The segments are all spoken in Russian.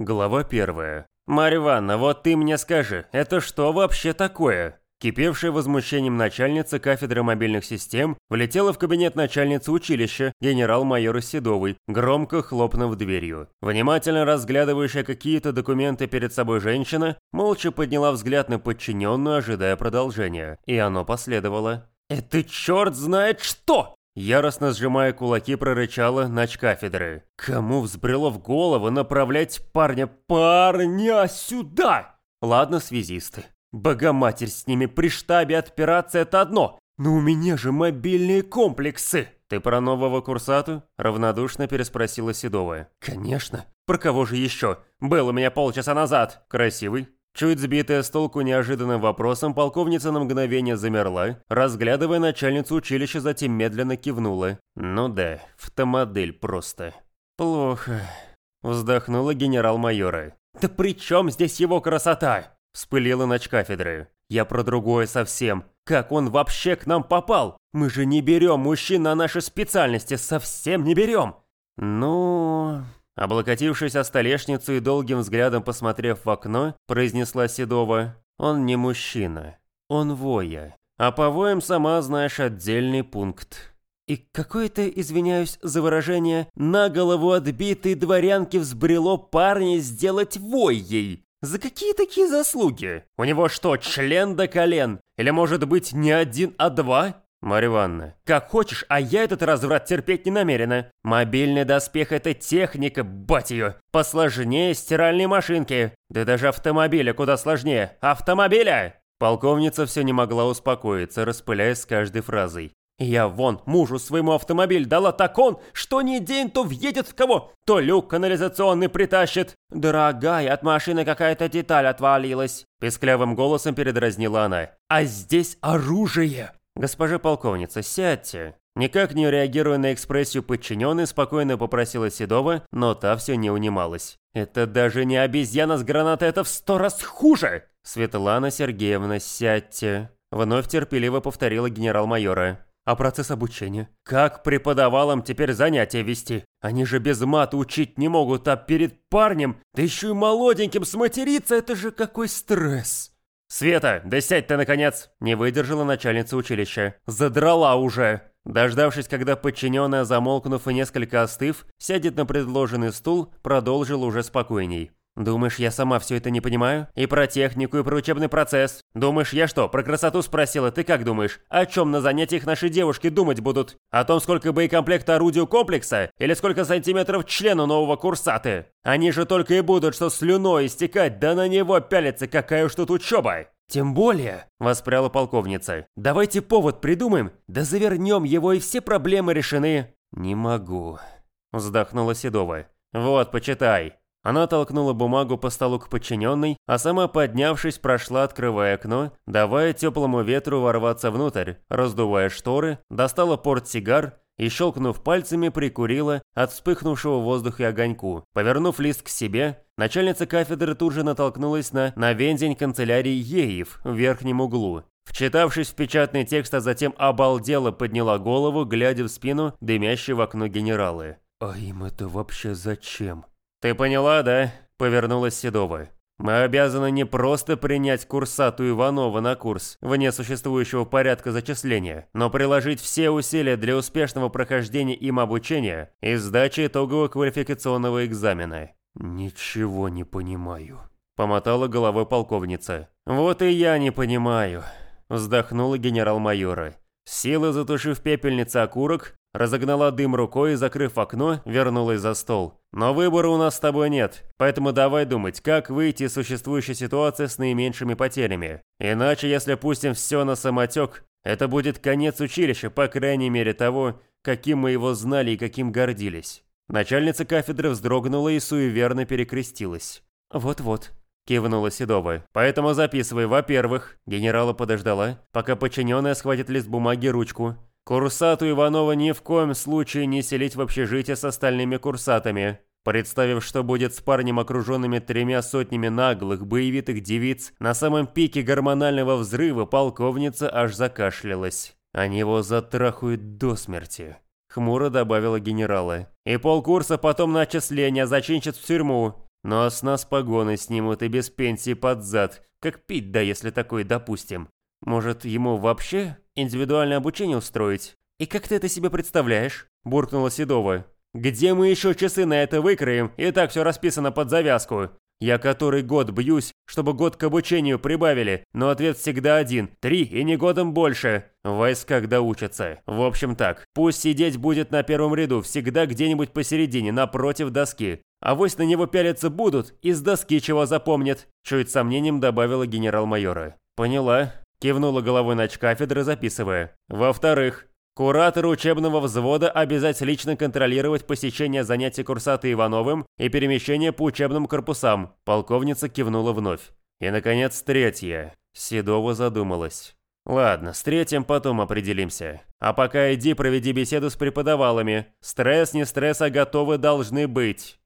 Глава первая. «Марья Ивановна, вот ты мне скажи, это что вообще такое?» Кипевшая возмущением начальница кафедры мобильных систем влетела в кабинет начальницы училища, генерал-майора Седовой, громко хлопнув дверью. Внимательно разглядывающая какие-то документы перед собой женщина, молча подняла взгляд на подчиненную, ожидая продолжения. И оно последовало. «Это черт знает что!» Яростно сжимая кулаки, прорычала нач кафедры. «Кому взбрело в голову направлять парня, парня сюда?» «Ладно, связисты. Богоматерь с ними при штабе отпираться это одно, но у меня же мобильные комплексы!» «Ты про нового курсату?» – равнодушно переспросила Седовая. «Конечно. Про кого же еще? Был у меня полчаса назад. Красивый, Чуть сбитая с толку неожиданным вопросом, полковница на мгновение замерла, разглядывая начальницу училища, затем медленно кивнула. «Ну да, автомодель просто». «Плохо», — вздохнула генерал-майора. «Да при чем здесь его красота?» — вспылила нач кафедры. «Я про другое совсем. Как он вообще к нам попал? Мы же не берем мужчин на наши специальности, совсем не берем!» «Ну...» Облокотившись о столешницу и долгим взглядом посмотрев в окно, произнесла Седова, «Он не мужчина, он воя. А по воям, сама знаешь, отдельный пункт». И какое-то, извиняюсь за выражение, на голову отбитой дворянки взбрело парня сделать воей. За какие такие заслуги? У него что, член до колен? Или может быть не один, а два? Марья Ивановна, как хочешь, а я этот разврат терпеть не намерена. Мобильный доспех – это техника, бать ее. Посложнее стиральной машинки. Да даже автомобиля куда сложнее. Автомобиля! Полковница все не могла успокоиться, распыляясь с каждой фразой. Я вон мужу своему автомобиль дала так он, что ни день то въедет в кого, то люк канализационный притащит. Дорогая, от машины какая-то деталь отвалилась. Песклявым голосом передразнила она. А здесь оружие. «Госпожа полковница, сядьте!» Никак не реагируя на экспрессию подчиненной, спокойно попросила Седова, но та все не унималась. «Это даже не обезьяна с гранатой, это в сто раз хуже!» «Светлана Сергеевна, сядьте!» Вновь терпеливо повторила генерал-майора. «А процесс обучения? Как преподавалам теперь занятия вести? Они же без мата учить не могут, а перед парнем, да еще и молоденьким сматериться, это же какой стресс!» «Света, да сядь ты, наконец!» – не выдержала начальница училища. «Задрала уже!» Дождавшись, когда подчиненная, замолкнув и несколько остыв, сядет на предложенный стул, продолжил уже спокойней. Думаешь, я сама все это не понимаю? И про технику, и про учебный процесс. Думаешь, я что, про красоту спросила? Ты как думаешь? О чем на занятиях наши девушки думать будут? О том, сколько боекомплекта орудию комплекса? Или сколько сантиметров члену нового курсаты? Они же только и будут, что слюной истекать, да на него пялиться, какая уж тут учеба. «Тем более», – воспряла полковница, – «давайте повод придумаем, да завернем его, и все проблемы решены». «Не могу», – вздохнула Седова. «Вот, почитай. Она толкнула бумагу по столу к подчиненной, а сама, поднявшись, прошла, открывая окно, давая теплому ветру ворваться внутрь, раздувая шторы, достала портсигар и, щелкнув пальцами, прикурила от вспыхнувшего в воздухе огоньку. Повернув лист к себе, начальница кафедры тут же натолкнулась на навензень канцелярии Еев в верхнем углу. Вчитавшись в печатный текст, а затем обалдела подняла голову, глядя в спину дымящей в окно генералы. «А им это вообще зачем?» «Ты поняла, да?» – повернулась Седова. «Мы обязаны не просто принять курсату Иванова на курс, вне существующего порядка зачисления, но приложить все усилия для успешного прохождения им обучения и сдачи итогового квалификационного экзамена». «Ничего не понимаю», – помотала головой полковница. «Вот и я не понимаю», – вздохнула генерал-майора. Сила затушив пепельницы окурок, разогнала дым рукой и, закрыв окно, вернулась за стол. Но выбора у нас с тобой нет, поэтому давай думать, как выйти из существующей ситуации с наименьшими потерями. Иначе, если пустим все на самотек, это будет конец училища, по крайней мере того, каким мы его знали и каким гордились. Начальница кафедры вздрогнула и суеверно перекрестилась. «Вот-вот», – кивнула Седова. «Поэтому записывай, во-первых». Генерала подождала, пока подчиненная схватит лист бумаги ручку. Курсату Иванова ни в коем случае не селить в общежитие с остальными курсатами. Представив, что будет с парнем, окруженными тремя сотнями наглых, боевитых девиц, на самом пике гормонального взрыва полковница аж закашлялась. Они его затрахают до смерти. Хмуро добавила генерала. И полкурса потом на отчисление зачинчат в тюрьму. А с нас погоны снимут и без пенсии под зад, как пить, да если такое допустим. Может, ему вообще индивидуальное обучение устроить? И как ты это себе представляешь? Буркнула Седова. Где мы еще часы на это выкроем? И так все расписано под завязку. Я который год бьюсь, чтобы год к обучению прибавили, но ответ всегда один – три и не годом больше. В войсках доучатся. В общем так, пусть сидеть будет на первом ряду, всегда где-нибудь посередине, напротив доски. А вось на него пялиться будут, из доски чего запомнят. Чуть сомнением добавила генерал-майора. Поняла. Кивнула головой на кафедры, записывая. Во-вторых, Куратору учебного взвода обязать лично контролировать посещение занятий курсата Ивановым и перемещение по учебным корпусам. Полковница кивнула вновь. И, наконец, третье. Седова задумалась. Ладно, с третьим потом определимся. А пока иди проведи беседу с преподавалами. Стресс, не стресс, а готовы должны быть.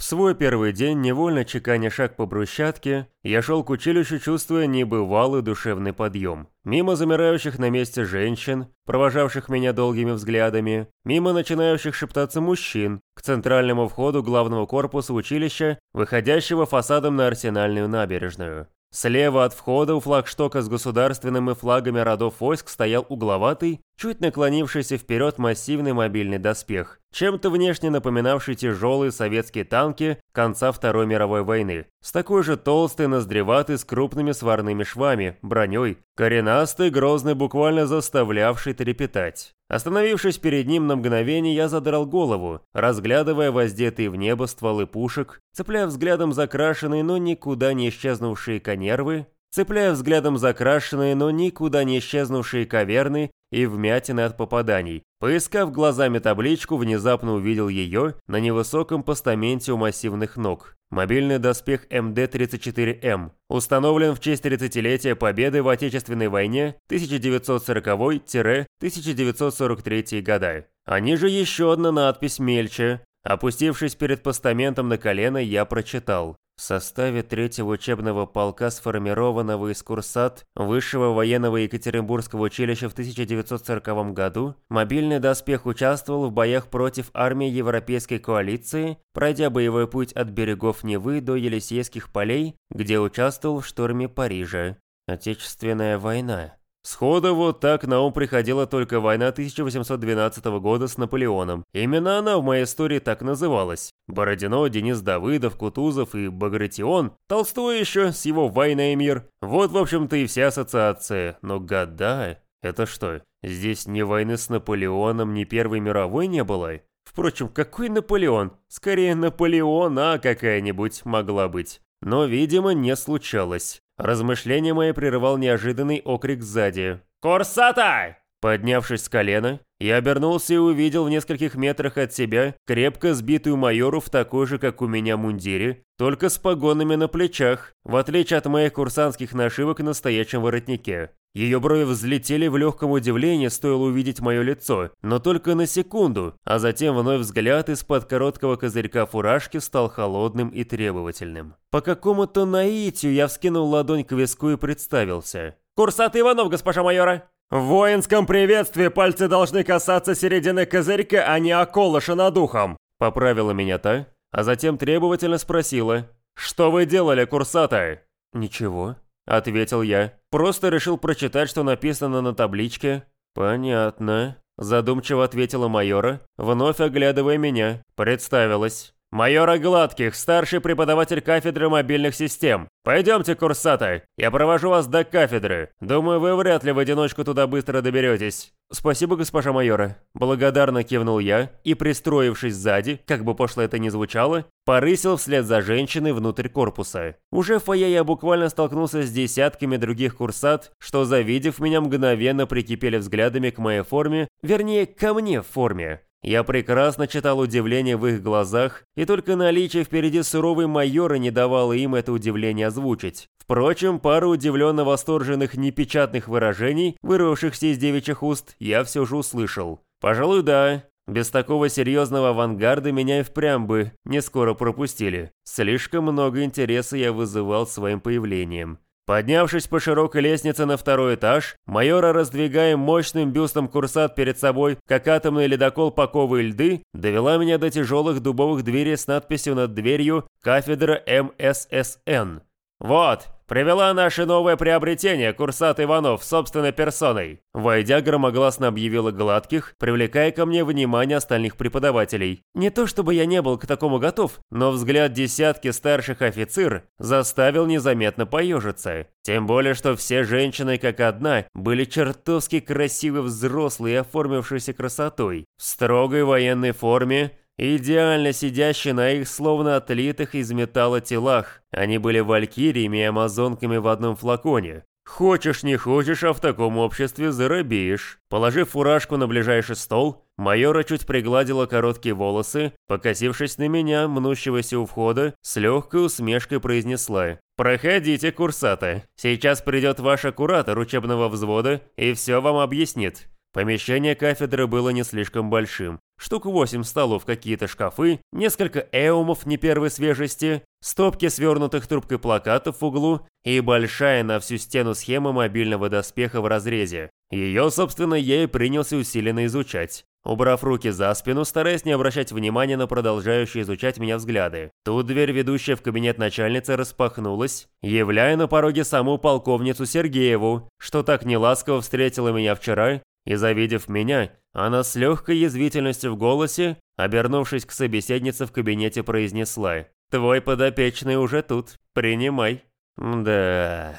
В свой первый день, невольно чеканя шаг по брусчатке, я шел к училищу, чувствуя небывалый душевный подъем. Мимо замирающих на месте женщин, провожавших меня долгими взглядами, мимо начинающих шептаться мужчин, к центральному входу главного корпуса училища, выходящего фасадом на Арсенальную набережную. Слева от входа у флагштока с государственными флагами родов войск стоял угловатый, чуть наклонившийся вперед массивный мобильный доспех, чем-то внешне напоминавший тяжелые советские танки конца Второй мировой войны, с такой же толстой, ноздреватой, с крупными сварными швами, броней, коренастый, грозный, буквально заставлявший трепетать. Остановившись перед ним на мгновение, я задрал голову, разглядывая воздетые в небо стволы пушек, цепляя взглядом закрашенные, но никуда не исчезнувшие конервы, цепляя взглядом закрашенные, но никуда не исчезнувшие каверны и вмятины от попаданий. Поискав глазами табличку, внезапно увидел ее на невысоком постаменте у массивных ног. Мобильный доспех МД-34М установлен в честь 30-летия Победы в Отечественной войне 1940-1943 года. А ниже еще одна надпись мельче. Опустившись перед постаментом на колено, я прочитал. В составе третьего учебного полка, сформированного из курсат Высшего военного Екатеринбургского училища в 1940 году, мобильный доспех участвовал в боях против армии Европейской коалиции, пройдя боевой путь от берегов Невы до Елисейских полей, где участвовал в штурме Парижа. Отечественная война. Сходу вот так на ум приходила только война 1812 года с Наполеоном. Именно она в моей истории так называлась. Бородино, Денис Давыдов, Кутузов и Багратион, Толстой еще с его «Война и мир». Вот, в общем-то, и вся ассоциация. Но года... Это что, здесь ни войны с Наполеоном, ни Первой мировой не было? Впрочем, какой Наполеон? Скорее, Наполеона какая-нибудь могла быть. Но, видимо, не случалось. Размышления мои прерывал неожиданный окрик сзади. «Корсата!» Поднявшись с колена, я обернулся и увидел в нескольких метрах от себя крепко сбитую майору в такой же, как у меня, мундире, только с погонами на плечах, в отличие от моих курсантских нашивок на стоячем воротнике. Ее брови взлетели в легком удивлении, стоило увидеть мое лицо, но только на секунду, а затем вновь взгляд из-под короткого козырька фуражки стал холодным и требовательным. По какому-то наитию я вскинул ладонь к виску и представился. «Курсат Иванов, госпожа майора!» «В воинском приветствии пальцы должны касаться середины козырька, а не околыша над ухом», — поправила меня та, а затем требовательно спросила. «Что вы делали, курсата?» «Ничего», — ответил я. «Просто решил прочитать, что написано на табличке». «Понятно», — задумчиво ответила майора, вновь оглядывая меня. Представилась. «Майора Гладких, старший преподаватель кафедры мобильных систем. Пойдемте, курсата, я провожу вас до кафедры. Думаю, вы вряд ли в одиночку туда быстро доберетесь». «Спасибо, госпожа майора». Благодарно кивнул я и, пристроившись сзади, как бы пошло это ни звучало, порысил вслед за женщиной внутрь корпуса. Уже в фойе я буквально столкнулся с десятками других курсат, что, завидев меня, мгновенно прикипели взглядами к моей форме, вернее, ко мне в форме. Я прекрасно читал удивление в их глазах, и только наличие впереди суровой майора не давало им это удивление озвучить. Впрочем, пару удивленно восторженных непечатных выражений, вырвавшихся из девичьих уст, я все же услышал. Пожалуй, да. Без такого серьезного авангарда меня и впрямь бы не скоро пропустили. Слишком много интереса я вызывал своим появлением. Поднявшись по широкой лестнице на второй этаж, майора раздвигаем мощным бюстом курсат перед собой, как атомный ледокол паковые льды, довела меня до тяжелых дубовых дверей с надписью над дверью «Кафедра МССН». «Вот, привела наше новое приобретение, курсат Иванов, собственной персоной». Войдя, громогласно объявила Гладких, привлекая ко мне внимание остальных преподавателей. Не то чтобы я не был к такому готов, но взгляд десятки старших офицер заставил незаметно поежиться. Тем более, что все женщины, как одна, были чертовски красивы взрослые, оформившиеся красотой. В строгой военной форме, идеально сидящие на их словно отлитых из металла телах. Они были валькириями и амазонками в одном флаконе. Хочешь не хочешь, а в таком обществе заробеешь. Положив фуражку на ближайший стол, майора чуть пригладила короткие волосы, покосившись на меня, мнущегося у входа, с легкой усмешкой произнесла. «Проходите, курсаты. Сейчас придет ваш куратор учебного взвода и все вам объяснит». Помещение кафедры было не слишком большим. Штук восемь столов, какие-то шкафы, несколько эумов не первой свежести, стопки свернутых трубкой плакатов в углу и большая на всю стену схема мобильного доспеха в разрезе. Ее, собственно, я и принялся усиленно изучать. Убрав руки за спину, стараясь не обращать внимания на продолжающие изучать меня взгляды. Тут дверь, ведущая в кабинет начальницы, распахнулась, являя на пороге саму полковницу Сергееву, что так неласково встретила меня вчера и завидев меня, она с легкой язвительностью в голосе, обернувшись к собеседнице в кабинете, произнесла «Твой подопечный уже тут, принимай». Да,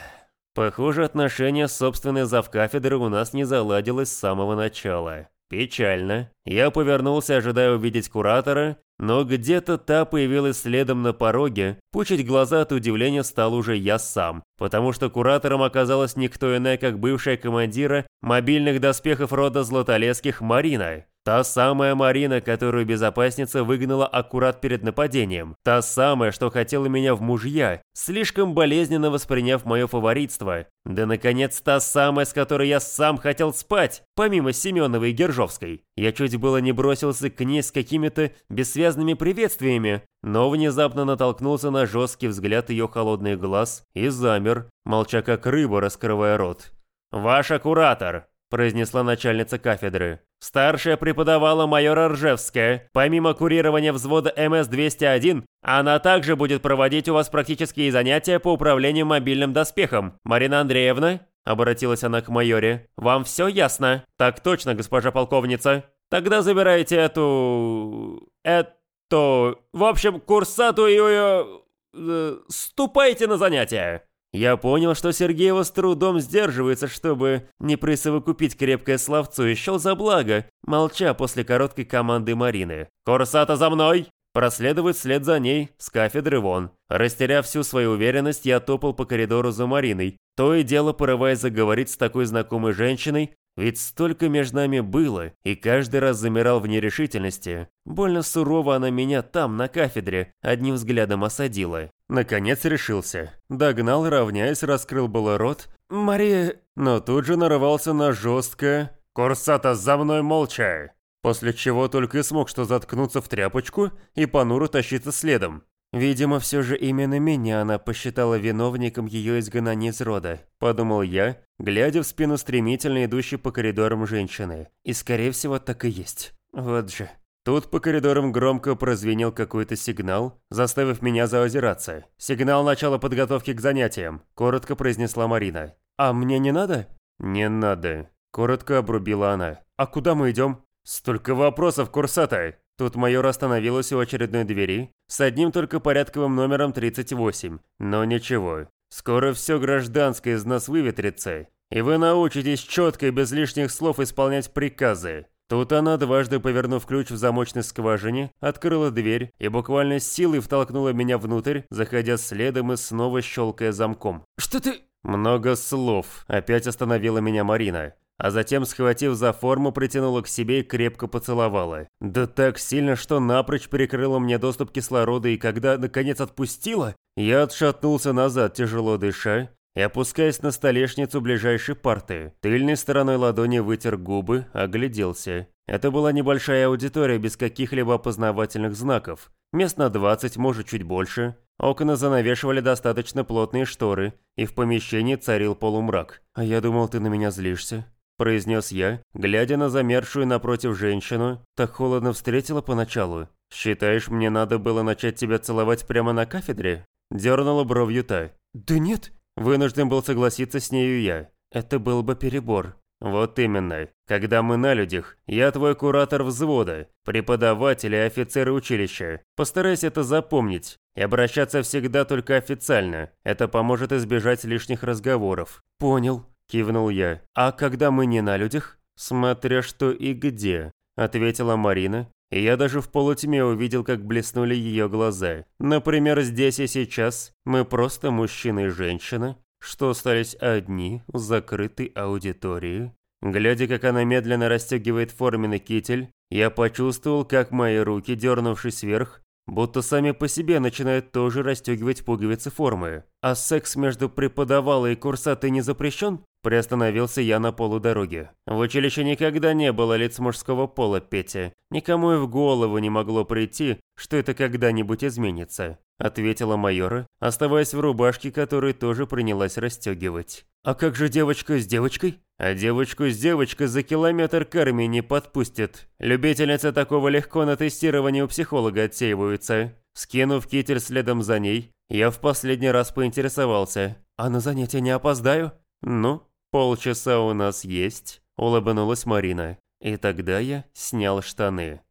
похоже, отношения с собственной завкафедрой у нас не заладилось с самого начала. Печально. Я повернулся, ожидая увидеть куратора, но где-то та появилась следом на пороге. Пучить глаза от удивления стал уже я сам, потому что куратором оказалась никто иная, как бывшая командира мобильных доспехов рода Златолесских Марина. Та самая Марина, которую безопасница выгнала аккурат перед нападением. Та самая, что хотела меня в мужья, слишком болезненно восприняв мое фаворитство. Да, наконец, та самая, с которой я сам хотел спать, помимо Семеновой и Гержовской. Я чуть было не бросился к ней с какими-то бессвязными приветствиями, но внезапно натолкнулся на жесткий взгляд ее холодных глаз и замер, молча как рыба, раскрывая рот. «Ваш куратор!» Произнесла начальница кафедры. Старшая преподавала майора Ржевская. Помимо курирования взвода МС-201, она также будет проводить у вас практические занятия по управлению мобильным доспехом. Марина Андреевна, обратилась она к майоре, вам все ясно? Так точно, госпожа полковница. Тогда забирайте эту... эту... В общем, курсатую... Э, ступайте на занятия. Я понял, что Сергеева с трудом сдерживается, чтобы не присовокупить крепкое словцо и счел за благо, молча после короткой команды Марины. «Курсата за мной!» Проследовать вслед за ней, с кафедры вон. Растеряв всю свою уверенность, я топал по коридору за Мариной, то и дело порываясь заговорить с такой знакомой женщиной, ведь столько между нами было, и каждый раз замирал в нерешительности. Больно сурово она меня там, на кафедре, одним взглядом осадила. Наконец решился. Догнал, равняясь, раскрыл было рот. «Мария...» Но тут же нарывался на жесткое «Курсата, за мной молча!» После чего только и смог что заткнуться в тряпочку и понуро тащиться следом. Видимо, все же именно меня она посчитала виновником ее изгнания из рода, подумал я, глядя в спину стремительно идущей по коридорам женщины. И скорее всего так и есть. Вот же. Тут по коридорам громко прозвенел какой-то сигнал, заставив меня заозираться. «Сигнал начала подготовки к занятиям», – коротко произнесла Марина. «А мне не надо?» «Не надо», – коротко обрубила она. «А куда мы идем?» «Столько вопросов, курсата!» Тут майор остановилась у очередной двери с одним только порядковым номером 38. Но ничего, скоро все гражданское из нас выветрится, и вы научитесь четко и без лишних слов исполнять приказы. Тут она, дважды повернув ключ в замочной скважине, открыла дверь и буквально с силой втолкнула меня внутрь, заходя следом и снова щелкая замком. «Что ты...» «Много слов», — опять остановила меня Марина а затем, схватив за форму, притянула к себе и крепко поцеловала. Да так сильно, что напрочь перекрыла мне доступ кислорода, и когда, наконец, отпустила, я отшатнулся назад, тяжело дыша, и опускаясь на столешницу ближайшей парты. Тыльной стороной ладони вытер губы, огляделся. Это была небольшая аудитория без каких-либо опознавательных знаков. Мест на 20, может чуть больше. Окна занавешивали достаточно плотные шторы, и в помещении царил полумрак. «А я думал, ты на меня злишься», – произнес я, глядя на замершую напротив женщину. Так холодно встретила поначалу. «Считаешь, мне надо было начать тебя целовать прямо на кафедре?» Дернула бровью та. «Да нет». Вынужден был согласиться с нею я. Это был бы перебор. Вот именно. Когда мы на людях, я твой куратор взвода, преподаватель и офицер училища. Постарайся это запомнить и обращаться всегда только официально. Это поможет избежать лишних разговоров. Понял, кивнул я. А когда мы не на людях? Смотря что и где, ответила Марина, я даже в полутьме увидел, как блеснули ее глаза. Например, здесь и сейчас мы просто мужчина и женщина, что остались одни в закрытой аудитории. Глядя, как она медленно расстегивает форменный китель, я почувствовал, как мои руки, дернувшись вверх, будто сами по себе начинают тоже расстегивать пуговицы формы. А секс между преподавалой и курсатой не запрещен? Приостановился я на полудороге. В училище никогда не было лиц мужского пола, Петя. Никому и в голову не могло прийти, что это когда-нибудь изменится ответила майора, оставаясь в рубашке, которую тоже принялась расстегивать. «А как же девочка с девочкой?» «А девочку с девочкой за километр к армии не подпустят. Любительницы такого легко на тестировании у психолога отсеиваются». Скинув китель следом за ней, я в последний раз поинтересовался. «А на занятия не опоздаю?» «Ну, полчаса у нас есть», – улыбнулась Марина. И тогда я снял штаны.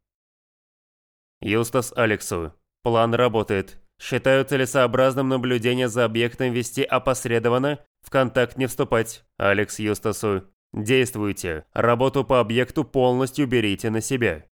Юстас Алексу. План работает. Считаю целесообразным наблюдение за объектом вести опосредованно, в контакт не вступать. Алекс Юстасу. Действуйте. Работу по объекту полностью берите на себя.